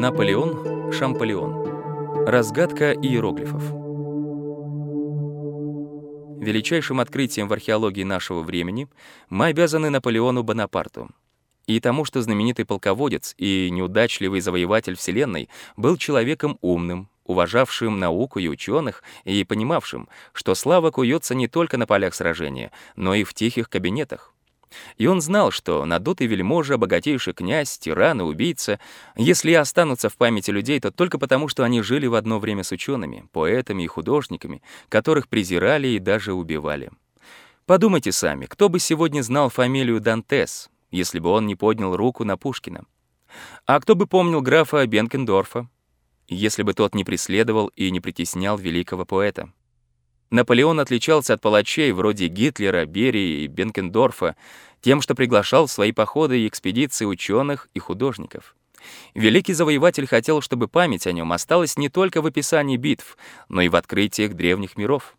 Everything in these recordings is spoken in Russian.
Наполеон Шамполеон. Разгадка иероглифов. Величайшим открытием в археологии нашего времени мы обязаны Наполеону Бонапарту и тому, что знаменитый полководец и неудачливый завоеватель Вселенной был человеком умным, уважавшим науку и ученых и понимавшим, что слава куется не только на полях сражения, но и в тихих кабинетах. И он знал, что надутый вельможа, богатейший князь, тиран и убийца, если и останутся в памяти людей, то только потому, что они жили в одно время с учеными, поэтами и художниками, которых презирали и даже убивали. Подумайте сами, кто бы сегодня знал фамилию Дантес, если бы он не поднял руку на Пушкина? А кто бы помнил графа Бенкендорфа, если бы тот не преследовал и не притеснял великого поэта? Наполеон отличался от палачей вроде Гитлера, Берии и Бенкендорфа тем, что приглашал в свои походы и экспедиции ученых и художников. Великий завоеватель хотел, чтобы память о нем осталась не только в описании битв, но и в открытиях древних миров.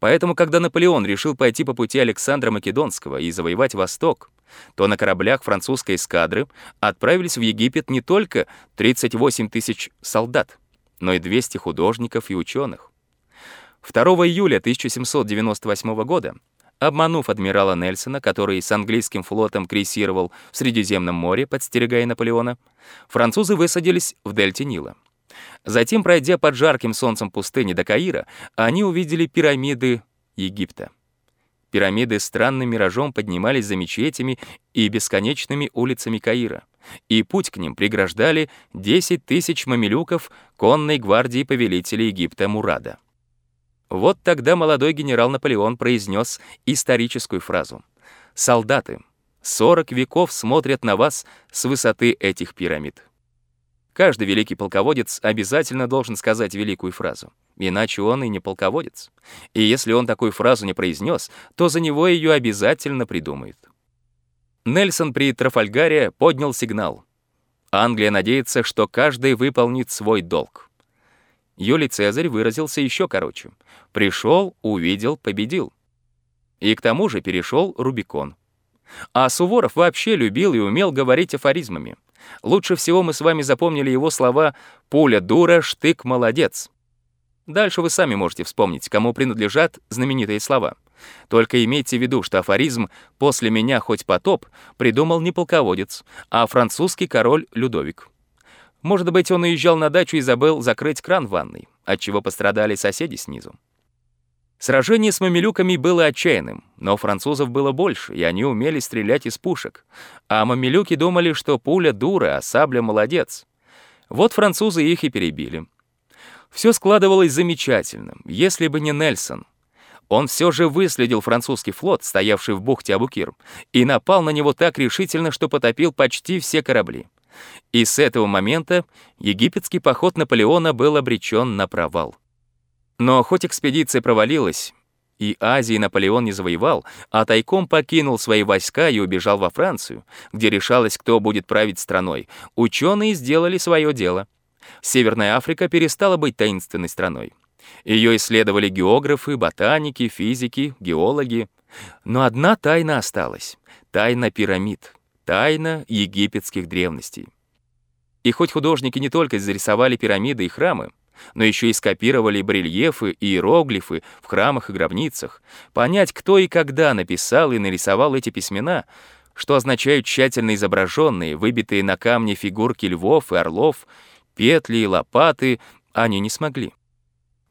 Поэтому, когда Наполеон решил пойти по пути Александра Македонского и завоевать Восток, то на кораблях французской эскадры отправились в Египет не только 38 тысяч солдат, но и 200 художников и ученых. 2 июля 1798 года, обманув адмирала Нельсона, который с английским флотом крейсировал в Средиземном море, подстерегая Наполеона, французы высадились в дельте Нила. Затем, пройдя под жарким солнцем пустыни до Каира, они увидели пирамиды Египта. Пирамиды странным миражом поднимались за мечетями и бесконечными улицами Каира, и путь к ним преграждали 10 тысяч мамилюков конной гвардии повелителя Египта Мурада. Вот тогда молодой генерал Наполеон произнес историческую фразу. «Солдаты, 40 веков смотрят на вас с высоты этих пирамид». Каждый великий полководец обязательно должен сказать великую фразу, иначе он и не полководец. И если он такую фразу не произнес, то за него ее обязательно придумает. Нельсон при Трафальгаре поднял сигнал. Англия надеется, что каждый выполнит свой долг. Юлий Цезарь выразился еще короче. Пришел, увидел, победил. И к тому же перешел Рубикон. А Суворов вообще любил и умел говорить афоризмами. Лучше всего мы с вами запомнили его слова «пуля дура, штык молодец». Дальше вы сами можете вспомнить, кому принадлежат знаменитые слова. Только имейте в виду, что афоризм «после меня хоть потоп» придумал не полководец, а французский король Людовик. Может быть, он уезжал на дачу и забыл закрыть кран в ванной, отчего пострадали соседи снизу. Сражение с мамилюками было отчаянным, но французов было больше, и они умели стрелять из пушек. А мамилюки думали, что пуля дура, а сабля молодец. Вот французы их и перебили. Все складывалось замечательно, если бы не Нельсон. Он все же выследил французский флот, стоявший в бухте Абукир, и напал на него так решительно, что потопил почти все корабли. И с этого момента египетский поход Наполеона был обречен на провал. Но хоть экспедиция провалилась, и Азии Наполеон не завоевал, а тайком покинул свои войска и убежал во Францию, где решалось, кто будет править страной, ученые сделали свое дело. Северная Африка перестала быть таинственной страной. Ее исследовали географы, ботаники, физики, геологи. Но одна тайна осталась — тайна пирамид — Тайна египетских древностей. И хоть художники не только зарисовали пирамиды и храмы, но еще и скопировали барельефы и иероглифы в храмах и гробницах, понять, кто и когда написал и нарисовал эти письмена, что означают тщательно изображенные, выбитые на камне фигурки львов и орлов, петли и лопаты, они не смогли.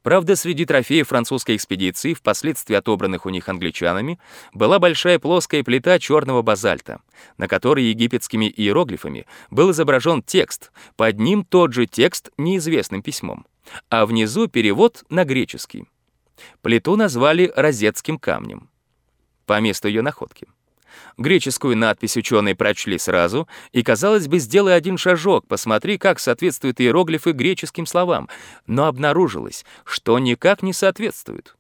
Правда, среди трофеев французской экспедиции, впоследствии отобранных у них англичанами, была большая плоская плита черного базальта, на которой египетскими иероглифами был изображен текст, под ним тот же текст неизвестным письмом, а внизу перевод на греческий. Плиту назвали «розетским камнем» по месту ее находки. Греческую надпись ученые прочли сразу, и, казалось бы, сделай один шажок, посмотри, как соответствуют иероглифы греческим словам, но обнаружилось, что никак не соответствуют.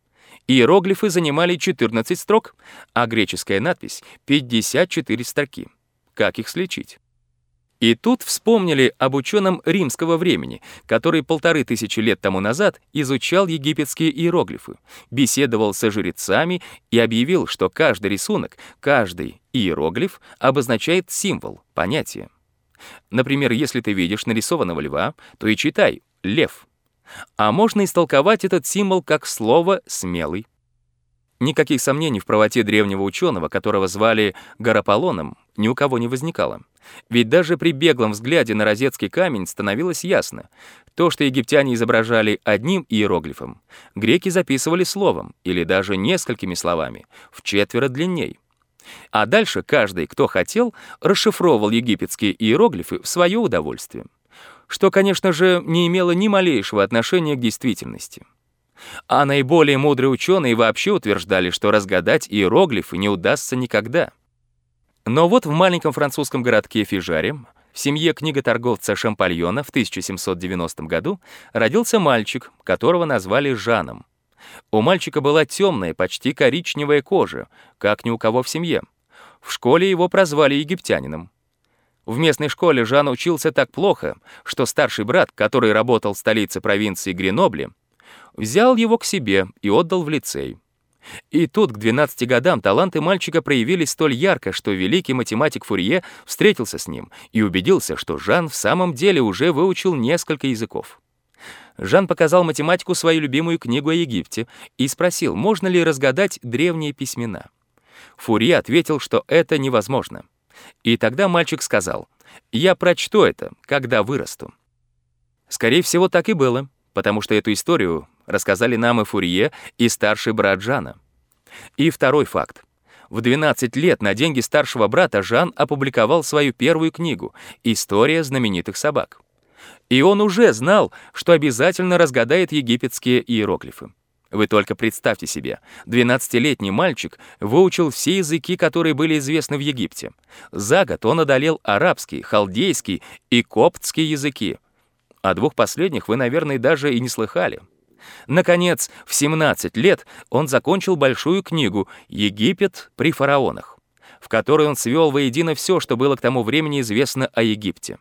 Иероглифы занимали 14 строк, а греческая надпись — 54 строки. Как их сличить? И тут вспомнили об ученом римского времени, который полторы тысячи лет тому назад изучал египетские иероглифы, беседовал со жрецами и объявил, что каждый рисунок, каждый иероглиф обозначает символ, понятие. Например, если ты видишь нарисованного льва, то и читай «лев». А можно истолковать этот символ как слово «смелый». Никаких сомнений в правоте древнего ученого, которого звали Гараполоном, ни у кого не возникало. Ведь даже при беглом взгляде на розетский камень становилось ясно. То, что египтяне изображали одним иероглифом, греки записывали словом или даже несколькими словами, в четверо длинней. А дальше каждый, кто хотел, расшифровывал египетские иероглифы в свое удовольствие. Что, конечно же, не имело ни малейшего отношения к действительности. А наиболее мудрые ученые вообще утверждали, что разгадать иероглифы не удастся никогда. Но вот в маленьком французском городке Фижаре, в семье книготорговца Шампальона в 1790 году родился мальчик, которого назвали Жаном. У мальчика была темная, почти коричневая кожа, как ни у кого в семье. В школе его прозвали египтянином. В местной школе Жан учился так плохо, что старший брат, который работал в столице провинции Гренобле, взял его к себе и отдал в лицей. И тут к 12 годам таланты мальчика проявились столь ярко, что великий математик Фурье встретился с ним и убедился, что Жан в самом деле уже выучил несколько языков. Жан показал математику свою любимую книгу о Египте и спросил, можно ли разгадать древние письмена. Фурье ответил, что это невозможно. И тогда мальчик сказал, «Я прочту это, когда вырасту». Скорее всего, так и было, потому что эту историю рассказали нам и Фурье, и старший брат Жана. И второй факт. В 12 лет на деньги старшего брата Жан опубликовал свою первую книгу «История знаменитых собак». И он уже знал, что обязательно разгадает египетские иероглифы. Вы только представьте себе, 12-летний мальчик выучил все языки, которые были известны в Египте. За год он одолел арабский, халдейский и коптский языки. О двух последних вы, наверное, даже и не слыхали. Наконец, в 17 лет он закончил большую книгу «Египет при фараонах», в которой он свел воедино все, что было к тому времени известно о Египте.